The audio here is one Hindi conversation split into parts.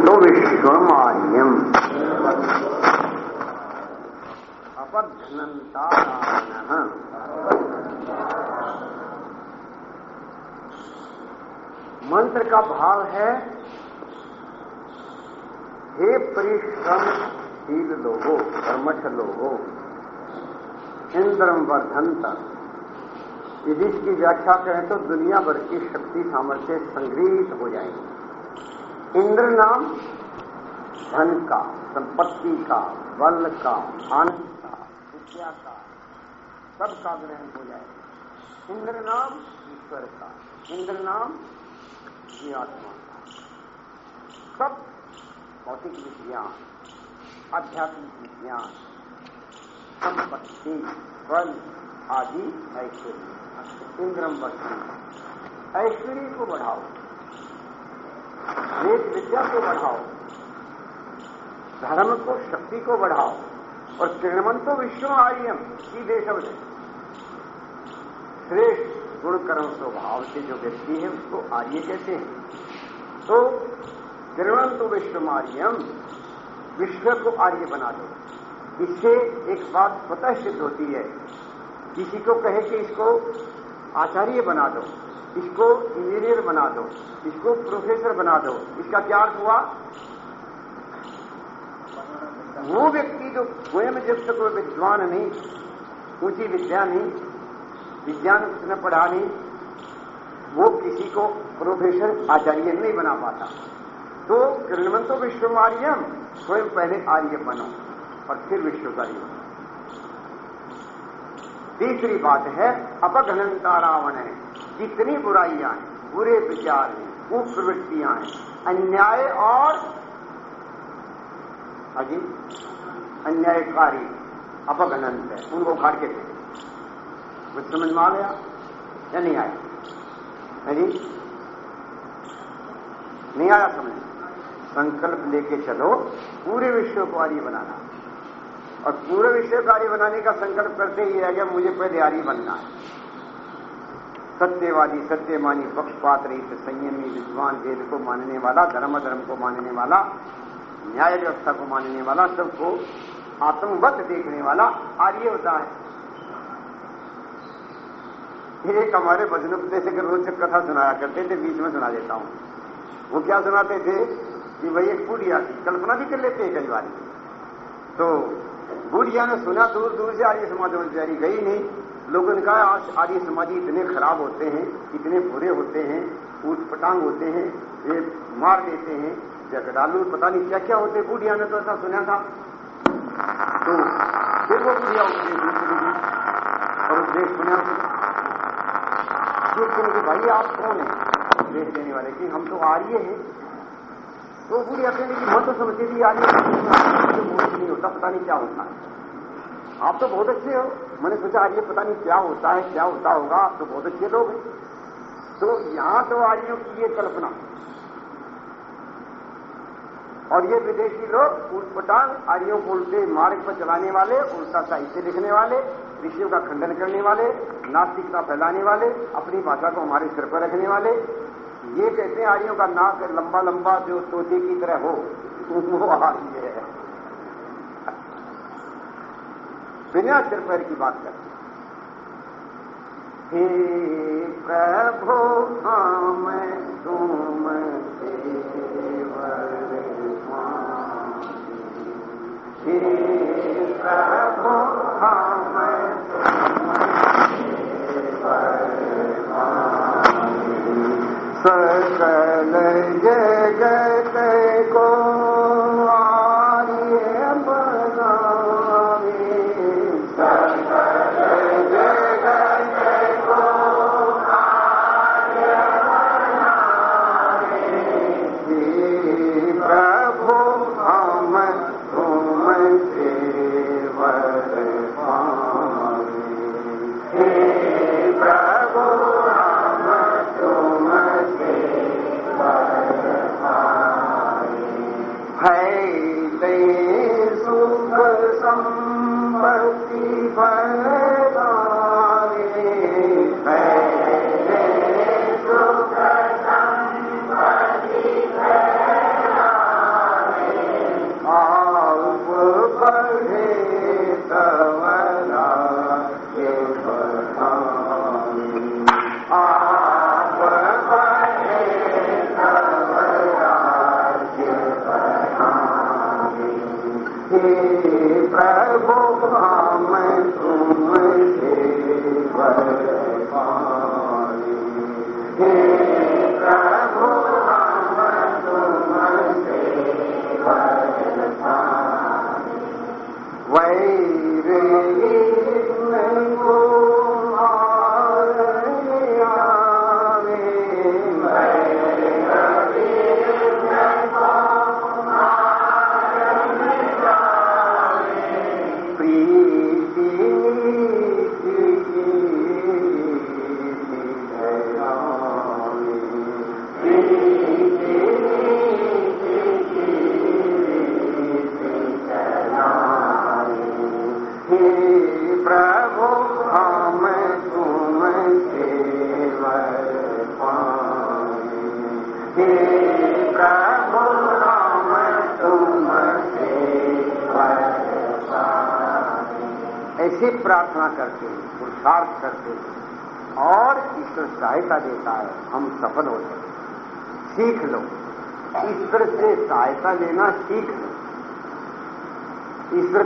तो विश्वमार्यम अपघ्नता मंत्र का भाव है, हे परिश्रमशील लोगो, कर्मठ लोगो इंद्रम वर्धनता यदि इसकी व्याख्या करें तो दुनिया भर की शक्ति सामर्थ्य संग्रहित हो जाएँगे। इंद्र नाम, धन का, संपत्ति का, बल का आनंद का, विद्या का, सबका ग्रहण हो जाएगा इंद्र नाम, ईश्वर का। इंद्र नाम जीवात्मा का। सब भौतिक विज्ञान, आध्यात्मिक विज्ञान, संपत्ति, बल आदि ऐश्वर्य। इंद्रम वर्षण ऐश्वर्य को बढ़ाओ। वेद विद्या को बढ़ाओ। धर्म को, शक्ति को बढ़ाओ। और किरणमंतो विश्व आर्यम सीधे शब्द श्रेष्ठ गुण कर्म स्वभाव से जो व्यक्ति है, उसको आर्य कहते हैं। तो किरणंतो विश्व आर्यम, विश्व को आर्य बना दो। इससे एक बात स्वतः सिद्ध होती है। किसी को कहे कि इसको आचार्य बना दो। इसको इंजीनियर बना दो, इसको प्रोफेसर बना दो। इसका क्या अर्थ हुआ? वो व्यक्ति जो स्वयं जब तक वो विद्वान नहीं, ऊँची विद्या नहीं, विज्ञान उसने पढ़ा नहीं, वो किसी को प्रोफेसर, आचार्य नहीं बना पाता। तो किरणमंतो विश्वमार्यम स्वयं पहले आर्य बनो और फिर विश्वकारी बनो। तीसरी बात है अपघनता रावण है। जितनी बुराइयाँ हैं, बुरे विचार हैं, कुप्रवृत्तियाँ हैं, अन्याय और अजी अन्यायकारी अपघनंत है, उनको उखाड़ के देते कुछ समझ में आ गया, या नहीं आया? जी? नहीं आया समझ संकल्प लेके चलो, पूरे विश्व को आर्य बनाना। और पूरे विश्व को आर्य बनाने का संकल्प करते ही है मुझे पहले आर्य बनना है। सत्यवादी, सत्यमानी पक्षपात रहित संयमी, विद्वान, वेद को मानने वाला धर्म धर्म को मानने वाला, न्याय व्यवस्था को मानने वाला, सबको आत्मवत देखने वाला, आर्य होता है। एक हमारे भजनोपदेश रोचक कथा सुनाया करते थे, बीच में सुना देता हूँ। वो क्या सुनाते थे कि भाई एक बुढ़िया की कल्पना भी कर लेते हैं कई बार। तो बुढ़िया ने सुना दूर दूर से आर्य समाज में बेचारी गई नहीं। लोगों ने कहा, आज आर्य समाजी इतने खराब होते हैं, इतने बुरे होते हैं ऊट पटांग होते हैं, ये मार देते हैं। जगडालू पता नहीं क्या क्या होते बुढ़िया ने तो ऐसा सुना था। तो फिर वो बुढ़िया उसने और उपदेश सुना, जो सुन भाई, आप कौन है? उपदेश देने वाले कि, हम तो आर्य हैं। तो बुढ़िया कहने की मैं तो समझती थी आर्य नहीं होता, पता नहीं क्या होता। है आप तो बहुत अच्छे हो। मैंने सोचा आर्य पता नहीं क्या होता है, क्या होता होगा। आप तो बहुत अच्छे लोग हैं। तो यहाँ तो आर्यों की ये कल्पना। और ये विदेशी लोग उल्पटांग आर्यों को उल्टे मार्ग पर चलाने वाले, उल्टा साहित्य लिखने वाले, ऋषियों का खंडन करने वाले, नास्तिकता फैलाने वाले, अपनी भाषा को हमारे सिर पर रखने वाले, ये कहते हैं आर्यों का नाक लंबा लंबा जो तोते की तरह हो, वो आर्य है। बिना सिर पैर की बात करते। हे प्रभु, हम तुम हे प्रभु, हम सकल जगत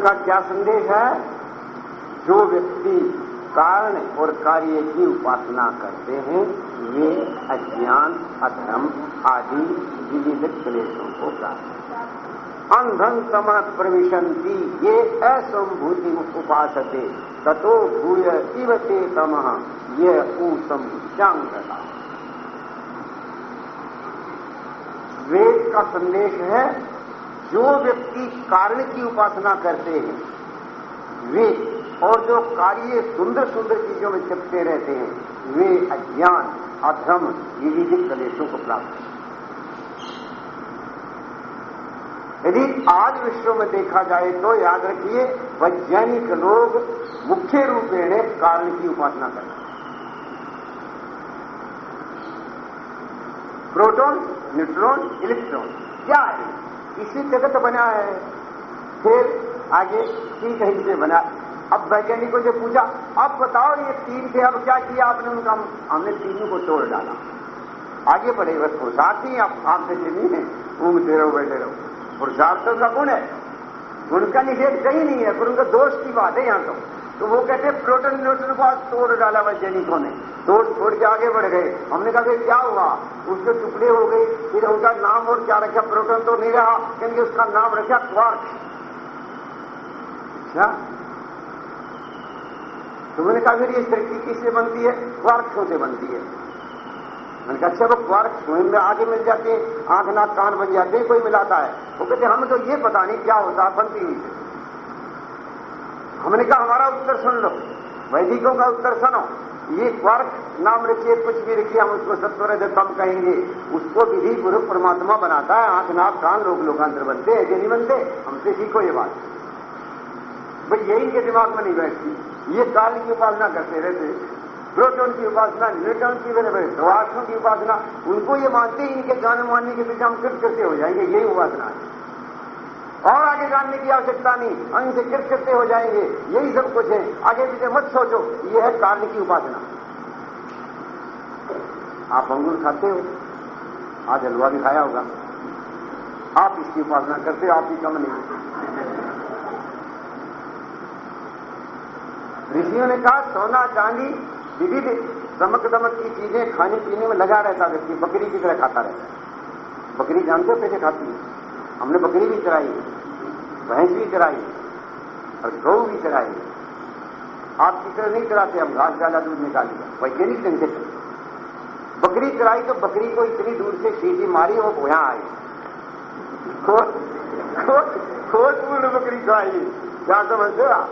का क्या संदेश है? जो व्यक्ति कारण और कार्य की उपासना करते हैं वे अज्ञान, अधर्म आदि विविध क्लेशों को प्राप्त अंधन सम प्रविशंति ये असंभूति उपासते। ततो भूय इवते तम, ये ऊसम वेद का संदेश है जो व्यक्ति कारण की उपासना करते हैं, वे और जो कार्य सुंदर सुंदर चीज़ों में चिपते रहते हैं, वे अज्ञान, अधर्म विविध कलेशों को प्राप्त यदि आज विश्व में देखा जाए तो याद रखिए, वैज्ञानिक लोग मुख्य रूपेण कारण की उपासना करते हैं। प्रोटॉन, न्यूट्रॉन, इलेक्ट्रॉन, क्या है? इसी जगत बना है। फिर आगे तीन कहीं से बना। अब वैज्ञानिकों से पूछा अब बताओ ये तीन थे, अब क्या किया आपने उनका? हमने तीनों को तोड़ डाला। आगे बढ़े, बस पुरुषार्थ ही आप आपसे नहीं है। घूमते रहो, बैठे रहो। पुरुषार्थों का गुण है? उनका निषेध कहीं नहीं है, पर उनका दोष की बात है यहाँ तो। तो वो कहते, प्रोटन न्यूट्रन को आज तोड़ डाला वैज्ञानिकों ने। तोड़ छोड़ के आगे बढ़ गए। हमने कहा कि क्या हुआ? उसके टुकड़े हो गए। फिर उनका नाम और क्या रखा? प्रोटन तो नहीं रहा। क्योंकि उसका नाम रखा क्वार्क। अच्छा तो मैंने कहा, फिर ये सृष्टि किससे बनती है? क्वार्क से बनती है। मैंने कहा अच्छा वो क्वार्क स्वयं में आगे मिल जाते आँख, नाक, कान बन जाते कोई मिलाता है? वो कहते, हमें तो ये पता नहीं क्या होता, बनती हुई हमने कहा, हमारा उत्तर सुन लो। वैदिकों का उत्तर सुनो। ये क्वार्क नाम रखिए कुछ भी रखिए, हम उसको सत्वर कम कहेंगे। उसको विधि गुरु परमात्मा बनाता है, आँख नाक कान लोग लोकांतर बनते हैं नहीं बनते हमसे सीखो ये बात। भाई यही के दिमाग में नहीं बैठती। ये काल की उपासना करते रहते प्रोटोन की उपासना न्यूट्रॉन की प्रवासों की उपासना। उनको ये मानते ही इनके जान मानने के पीछे हम कृत करते हो जाएँगे, यही उपासना है। और आगे जानने की आवश्यकता नहीं, हम इनसे कृत करते हो जाएँगे, यही सब कुछ है। आगे पीछे मत सोचो यह है कारण की उपासना। आप अंगूर खाते हो, आज हलवा भी खाया होगा। आप इसकी उपासना करते हो आपकी कम नहीं। ऋषियों ने कहा, सोना, चांदी, विविध दमक दमक की चीज़ें खाने पीने में लगा रहता व्यक्ति, बकरी की तरह खाता रहता बकरी जानते हो कैसे खाती है। हमने बकरी भी चराई, भैंस भी चराई और गौ भी चराई। आप की तरह नहीं चराते, हम घास डाला दूध निकाल वैज्ञानिक ढंग से बकरी चराई तो बकरी को इतनी दूर से सीधी मारी, वो यहाँ आई। खोट पूर्ण बकरी चराई क्या समझते आप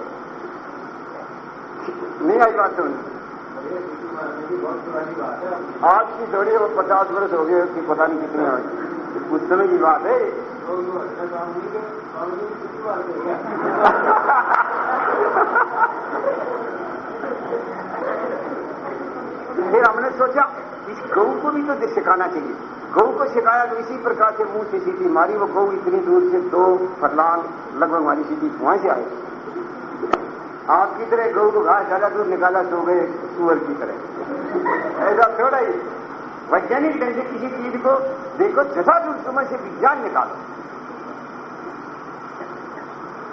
नहीं आई बात समझ आज की थोड़ी वो पचास वर्ष हो गए, उसकी पता नहीं कितने हुई उस समय की बात है। फिर हमने सोचा, इस गऊ को भी तो सिखाना चाहिए। गऊ को सिखाया तो इसी प्रकार से मुँह से सीधी मारी, वो गऊ इतनी दूर से दो फरलान लगभग हमारी सीधी वहाँ से आई। आपकी तरह गऊ को घास डाला दूध निकाला, सो गए सुअर की तरह। ऐसा थोड़ा ही। वैज्ञानिक ढंग से किसी चीज़ को देखो, जथा दूर समय से विज्ञान निकालो।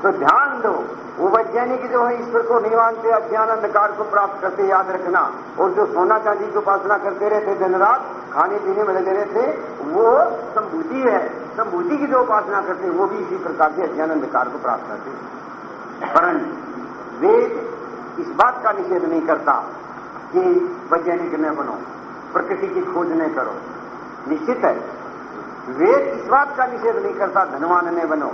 तो ध्यान दो। वो वैज्ञानिक जो है, ईश्वर को नहीं मानते अज्ञान अंधकार को प्राप्त करते, याद रखना। और जो सोना चांदी की उपासना करते रहते, दिन रात खाने पीने में लगे रहते, वो संभूति है। संभूति की जो उपासना करते, वो भी इसी प्रकार से अज्ञान अंधकार को प्राप्त करते परंतु वेद इस बात का निषेध नहीं करता कि वैज्ञानिक न बनो, प्रकृति की खोज न करो। निश्चित है, वेद इस बात का निषेध नहीं करता, धनवान न बनो।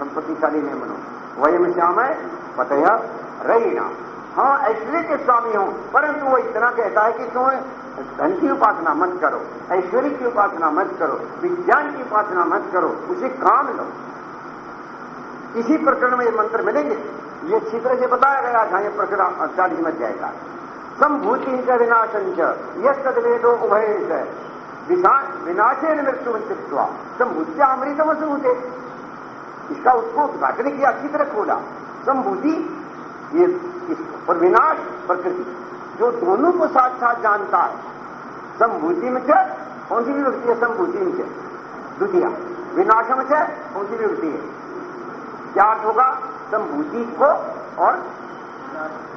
संपत्तिशाली न बनो। वयम श्याम है पतय रहीना हाँ ऐश्वर्य के स्वामी हो, परंतु वो इतना कहता है कि तुम धन की उपासना मत करो, ऐश्वर्य की उपासना मत करो, विज्ञान की उपासना मत करो, उसे काम लो। इसी प्रकरण में ये मंत्र मिलेंगे। ये अच्छी तरह से बताया गया था, ये प्रकरण चालीस में जाएगा। संभूति का विनाशन च यद वेदो उभय विनाशे मृत्यु संभूत्या अमृतम होते इसका उसको उद्घाटन किया, अच्छी तरह खोला। संभूति, ये और विनाश, प्रकृति। जो दोनों को साथ साथ जानता है, संभूति में से कौन सी विभक्ति है? संभूति में से। द्वितीय विनाश में से कौन सी विभक्ति है? क्या होगा? संभूति को और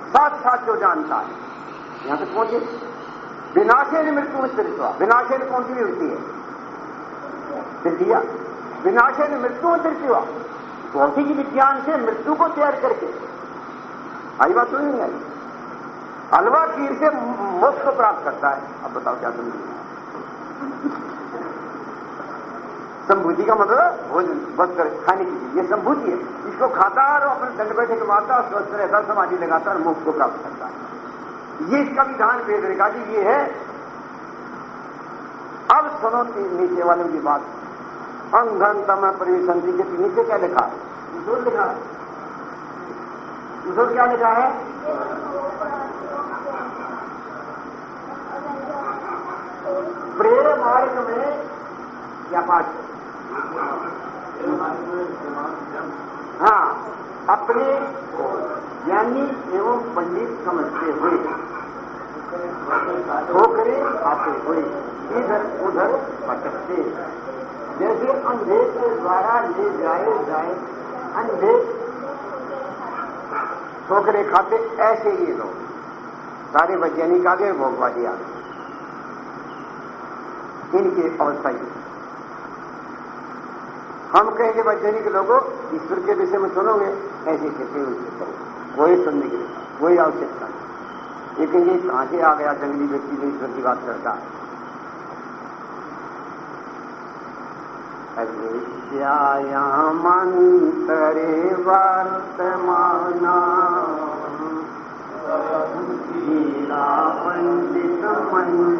साथ साथ जो जानता है। यहाँ तक पहुँचे विनाशे मृत्यु में हुआ। विनाशे कौन सी विभक्ति है? तृतीय, विनाशे मृत्यु में हुआ। भौतिक विज्ञान से मृत्यु को तैयार करके। आई बात तो नहीं आई। हलवा खीर से मोक्ष को प्राप्त करता है। अब बताओ क्या समझ संभूति का मतलब भोजन बस कर, खाने की चीज़ ये संभूति है। इसको खाता और अपने दंड बैठे के मारता और स्वस्थ रहता, समाधि लगाता और मोक्ष को प्राप्त करता है। ये इसका विधान वेद रेखा जी ये है। अब सुनो नीचे वालों की बात। अंधन तम परिवेशन के नीचे क्या लिखा? है लिखा। है उसूल क्या लिखा है? प्रेम मार्ग में क्या पाठ हाँ अपने ज्ञानी एवं पंडित समझते हुए। ठोकरे खाते हुए इधर उधर भटकते। जैसे अंधे के द्वारा ले जाए जाए अंधे ठोकरे खाते ऐसे ही लोग। सारे वैज्ञानिक आ गए भोगवादी आ गए इनकी अवस्था ही हम कहेंगे, वैज्ञानिक लोगों, ईश्वर के विषय में सुनोगे, ऐसे कहते हुए करो कोई सुनने के लिए, कोई आवश्यकता नहीं। लेकिन ये कहाँ से आ गया, जंगली व्यक्ति जो ईश्वर की बात करता है? अविद्यायामन्तरे वर्तमाना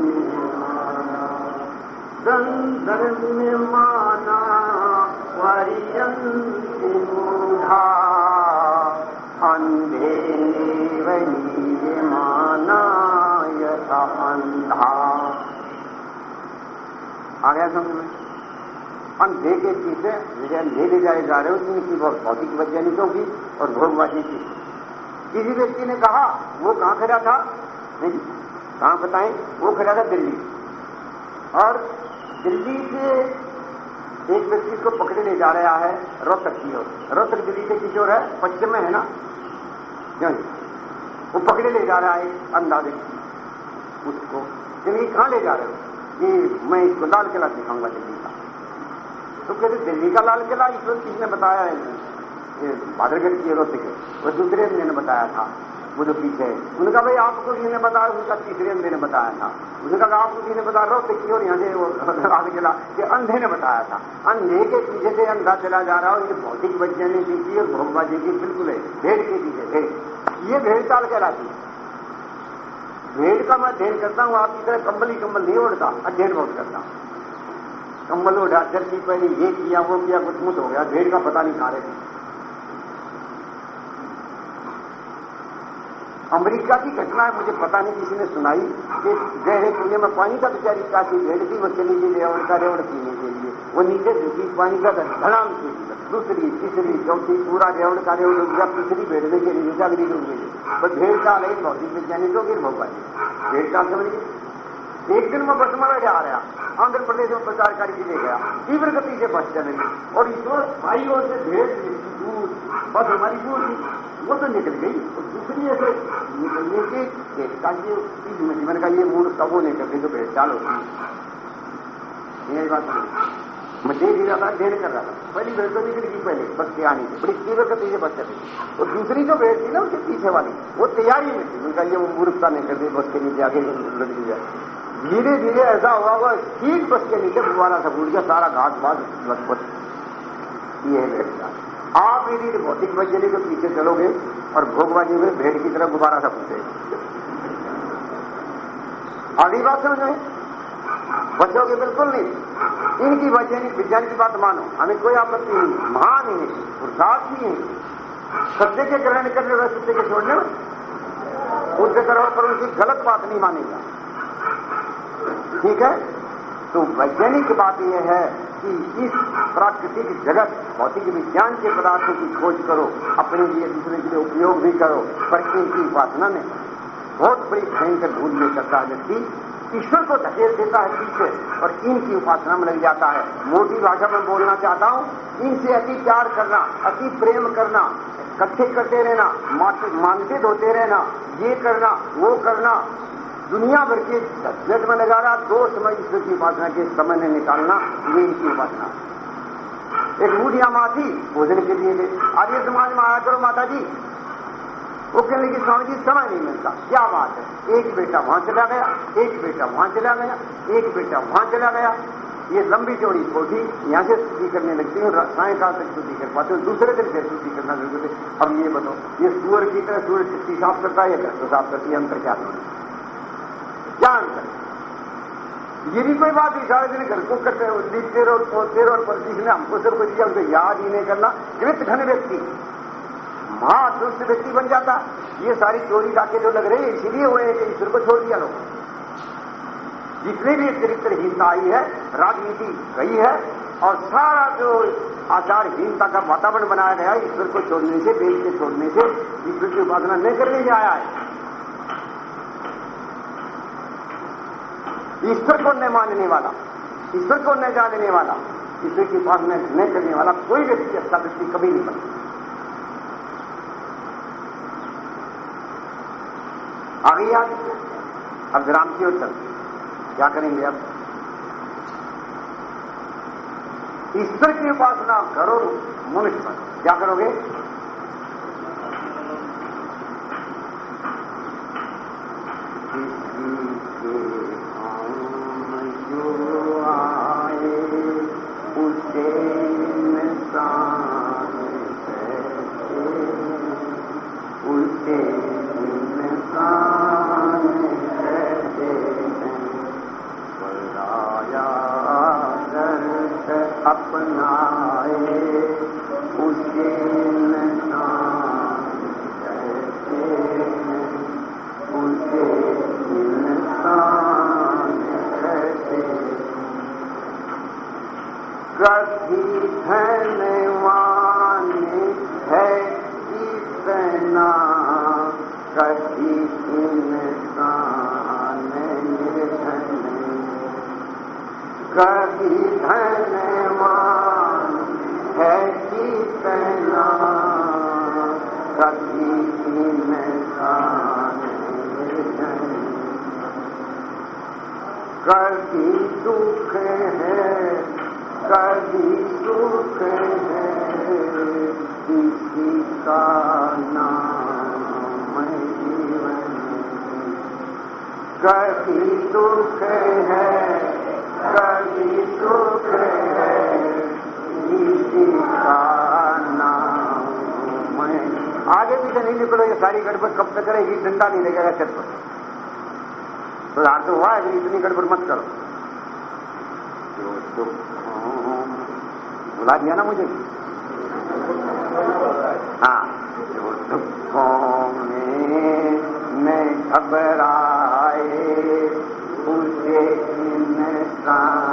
पण्डितमन्यमाना गन्धर्म्यमाना पर्यन्ति मूढा अन्धे नीयमाना यथा अंधा आ समझ में अंधे के पीछे मुझे अंधे ले जाए जा रहे हो उनकी बहुत भौतिक वैज्ञानिकों की और भोगवादी की। किसी व्यक्ति ने कहा, वो कहाँ खड़ा था? कहाँ बताएँ? वो खड़ा था दिल्ली। और दिल्ली से एक व्यक्ति को पकड़े ले जा रहा है रोहतक की ओर। रोहतक दिल्ली से किशोर है? पश्चिम में है ना? क्यों वो पकड़े ले जा रहा है व्यक्ति उसको दिल्ली कहाँ ले जा रहे हो? कि मैं इसको लाल किला दिखाऊँगा दिल्ली। का तो कहते, दिल्ली का लाल किला ईश्वर किसने बताया है? बादलगढ़ की रोते के वो दूसरे अंधे ने बताया था। वो जो पीछे उनका भाई, आपको किसने बताया, उनका तीसरे अंधे ने बताया था। उसने कहा, आपको किसने बताया रोते की और यहाँ से वो लाल किला? ये अंधे ने बताया था। अंधे के पीछे से अंधा चला जा रहा हो ये भौतिक वैज्ञानिक की और भोगबाजी की, बिल्कुल है। भेड़ के पीछे भेड़ ये भेड़ ताल कहलाती है भेड़ का मैं अध्ययन करता हूँ, आपकी तरह कंबल ही कंबल नहीं उड़ता अध्ययन बहुत करता हूँ। कंबल उड़ा चर्ची पहले ये किया, वो किया कुछ मुझ हो गया भेड़ का पता नहीं खा रहे थे अमेरिका की घटना है, मुझे पता नहीं किसी ने सुनाई, कि गहरे कुएँ में पानी का बेचारी काफ़ी भेड़ थी, वो चली गई रेवड़ का, रेवड़ पीने के लिए। वो नीचे झुकी, पानी का धड़ाम थी दूसरी, तीसरी, चौथी, पूरा रेवड़ का रेवड़ डूब गया, तीसरी भेड़ में के नीचा भी डूब गई। तो भेड़ का अलग भौतिक वैज्ञानिकों की भोपाल भेड़ का समझ गई एक दिन में बस में जा रहा। आंध्र प्रदेश में प्रचार करके ले गया। तीव्र गति से बस चले। गई और ईश्वर भाई और से ढेर दूर बस हमारी दूर थी। वो तो निकल गई। और दूसरी ऐसे निकलने के देखता ये जीवन का ये मूड कब निकल गई तो भेड़ चाल होती यही बात नहीं। मैं देख ही रहा था ढेर कर रहा था। पहली भेड़ तो निकल गई पहले, बस के आने की बड़ी तीव्र गति से बस चली। और दूसरी जो भेड़ थी ना, उसके पीछे वाली, वो तैयारी में थी। उनका ये वो मूर्खता नहीं कर दी, बस के नीचे आगे लड़की दिया धीरे धीरे ऐसा हुआ वो ठीक बस के नीचे दोबारा सब उड़ गया सारा घाट बात लगभग ये है आप यदि भौतिक वैज्ञानिक के पीछे चलोगे और भोगबाजी में भेड़ की तरफ़ गुब्बारा सब पूछे अगली बात समझ बचोगे बिल्कुल नहीं इनकी वैज्ञानिक विज्ञान की बात मानो हमें कोई आपत्ति नहीं महान ही पुरुषार्थ ही है सत्य के ग्रहण करने वाले सत्य के छोड़ने उनसे करो पर उनकी गलत बात नहीं मानेगा। ठीक है? तो वैज्ञानिक बात यह है कि इस प्राकृतिक जगत, भौतिक विज्ञान के पदार्थों की खोज करो, अपने लिए दूसरे के लिए उपयोग भी करो पर इनकी उपासना में बहुत बड़ी भयंकर भूल में करता है व्यक्ति। ईश्वर को धकेल देता है पीछे और इनकी उपासना में लग जाता है। मोटी भाषा में बोलना चाहता हूँ, इनसे अति प्यार करना, अति प्रेम करना इकट्ठे करते रहना मानते होते रहना, ये करना, वो करना दुनिया भर के जग में लगा रहा, दो समय ईश्वर की उपासना के समय में निकालना ये इनकी उपासना। एक बूढ़िया माँ थी भोजन के लिए आर्य समाज में आया करो माता जी वो कहने लगी स्वामी जी समय नहीं मिलता। क्या बात है? एक बेटा वहाँ चला गया, एक बेटा वहाँ चला गया, एक बेटा वहाँ चला गया। ये लंबी चौड़ी कोठी यहाँ से स्तुति करने लगती है सायकाल तक स्तुति कर पाते हो, दूसरे दिन फिर स्तुति करना शुरू करते अब ये बताओ, ये सूअर की तरह सूर्य चिट्ठी साफ़ करता है या घर तो साफ़ करती है? अंतर क्या क्या ये भी कोई बात नहीं सारे दिन घर को करते लिखते रहो सोचते रहो पर जिसने हमको सब कुछ दिया उसे याद ही नहीं करना। कृत घन व्यक्ति महादुष्ट व्यक्ति बन जाता। ये सारी चोरी डाके जो लग रहे हैं, इसीलिए हुए हैं कि ईश्वर को छोड़ दिया लोग जितनी भी चरित्रहीनता आई है, राजनीति गई है, और सारा जो आचारहीनता का वातावरण बनाया गया ईश्वर को छोड़ने से, देश के छोड़ने से, ईश्वर की उपासना नहीं करने आया है। ईश्वर को न मानने वाला, ईश्वर को न जानने वाला, ईश्वर की उपासना न करने वाला कोई व्यक्ति अच्छा व्यक्ति कभी नहीं बनता। आगे याद अब ग्राम की ओर चलते क्या करेंगे अब? ईश्वर की उपासना करो, मनुष्य पर क्या करोगे? कभी दुख है, कभी सुख है। किसी का नाम जीवन। कभी दुख है, कभी सुख है। किसी का नाम आगे पीछे नहीं निकलो, ये सारी गड़बड़ कब तक रहेगी डंडा नहीं लगेगा छत पर। सुधार तो हुआ है इतनी गड़बड़ मत करो। जो दुख बुला दिया ना मुझे। हाँ। जो दुखों में मैं घबराए उसे इंसान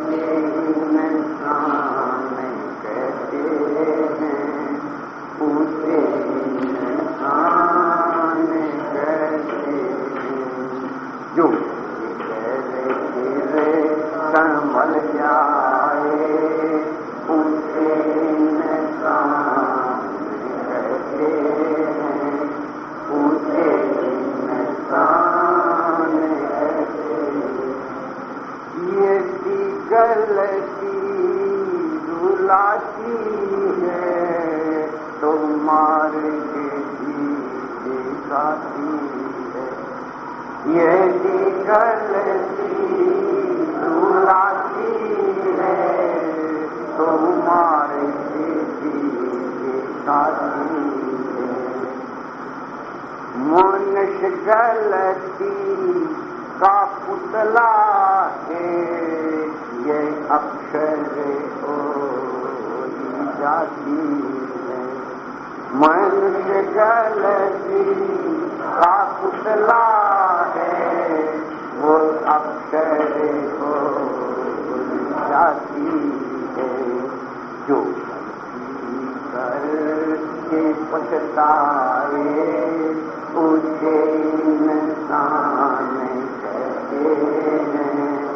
है तो मार के है ये गलती रुलाती है तो मार के दिखाती है मनुष्य गलती का पुतला है, ये अक्षर जाती है। मनुष्य गलती का पुतला है? वो अक्षर हो जाती है। जो कर के पछताए, उसे इंसान कहते हैं।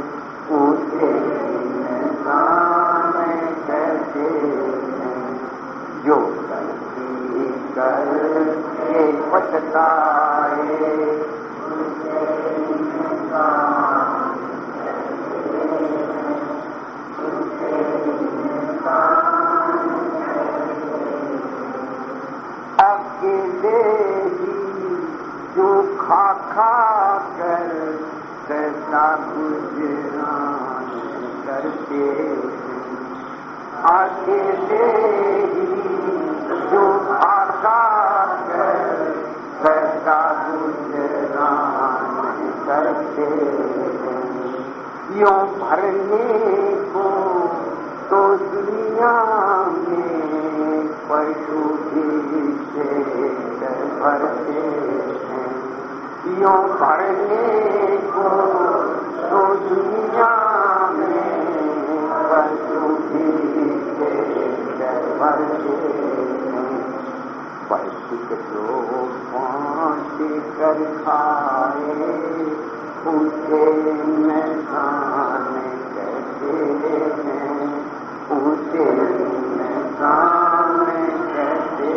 उसे यों भरने को तो दुनिया में पशु से भरते हैं। यों भरने को तो दुनिया में पशु से भरते हैं। पैतृक जो पाँच कर खाए। उसे इंसान कहते हैं? उसे इंसान कहते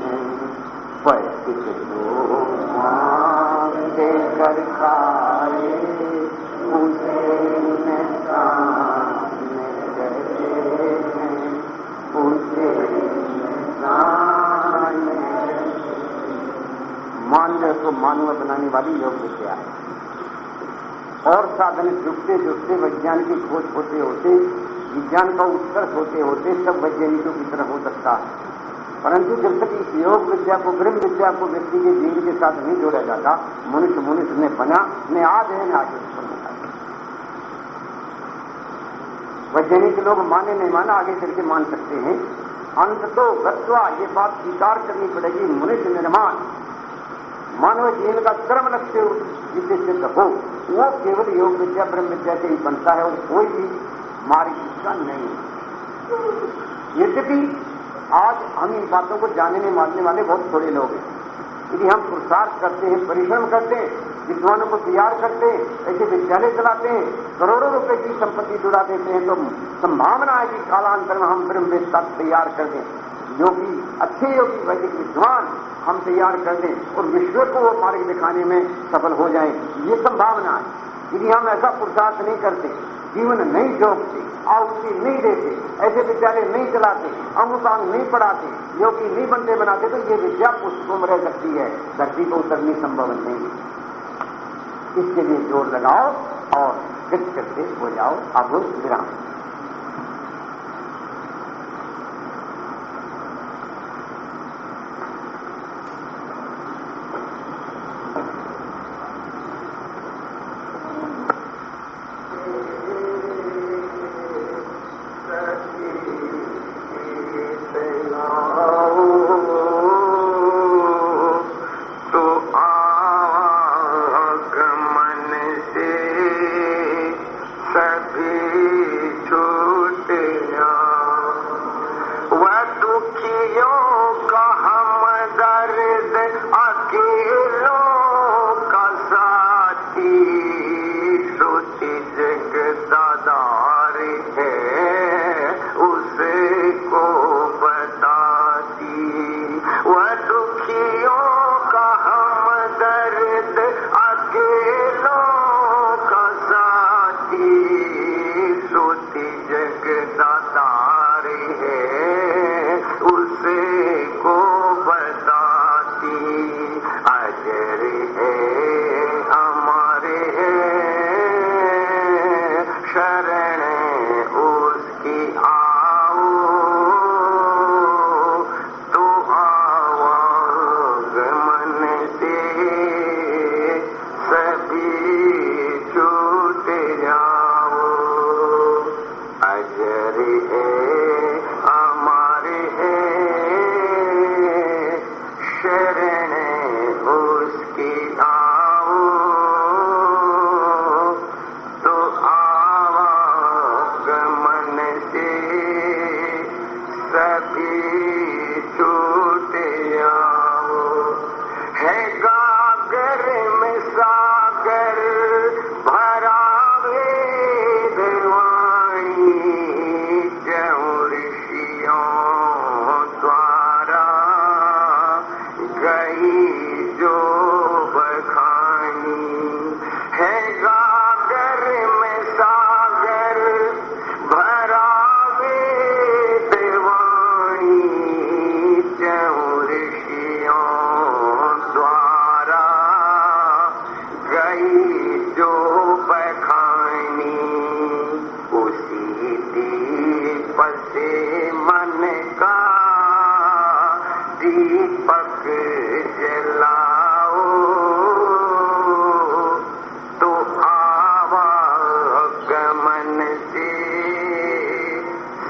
हैं? पैतृक जो पाँच कर खाए, उसे इंसान कहते हैं? उसे इंसान मानव को मानव बनाने वाली योग साधन जुटते जुटते वैज्ञानिक खोज होते होते, विज्ञान का उत्कर्ष होते होते सब वैज्ञानिकों की तरह हो सकता है। परंतु जब तक इस योग विद्या को, ब्रह्म विद्या को व्यक्ति के जीवन के साथ नहीं जोड़ा जाता, मनुष्य मनुष्य ने बना न आज है न आगे वैज्ञानिक लोग माने नहीं माना, आगे चल के मान सकते हैं। अंत तो गत्वा ये बात स्वीकार करनी पड़ेगी, मनुष्य निर्माण। मानव जीवन का कर्म लक्ष्य जिसे सिद्ध हो, वो केवल योग विद्या, ब्रह्म विद्या से ही बनता है और कोई भी मार्ग इसका नहीं यद्यपि आज हम इन बातों को जानने मानने वाले बहुत थोड़े लोग हैं। यदि हम पुरुषार्थ करते हैं, परिश्रम करते हैं, विद्वानों को तैयार करते हैं, ऐसे विद्यालय चलाते हैं, करोड़ों रुपए की संपत्ति जुड़ा देते हैं तो संभावना है कि कालांतर में हम ब्रह्म तैयार कर दें। योगी, अच्छे योगी वैदिक विद्वान हम तैयार कर दें और विश्व को वो मार्ग दिखाने में सफल हो जाए। ये संभावना है। यदि हम ऐसा पुरुषार्थ नहीं करते, जीवन नहीं जोड़ते आहुति नहीं देते, ऐसे विद्यालय नहीं चलाते अंग नहीं पढ़ाते, योगी नहीं बनते बनाते तो ये विद्या पुस्तकों में रह सकती है। धरती को उतरनी संभव नहीं। इसके लिए ज़ोर लगाओ और कृत करते हो जाओ। अब विराम।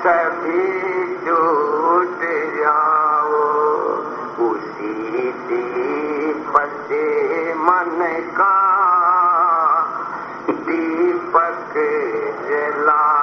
सभी छूट जाओ। उसी दीपते मन का दीपक जला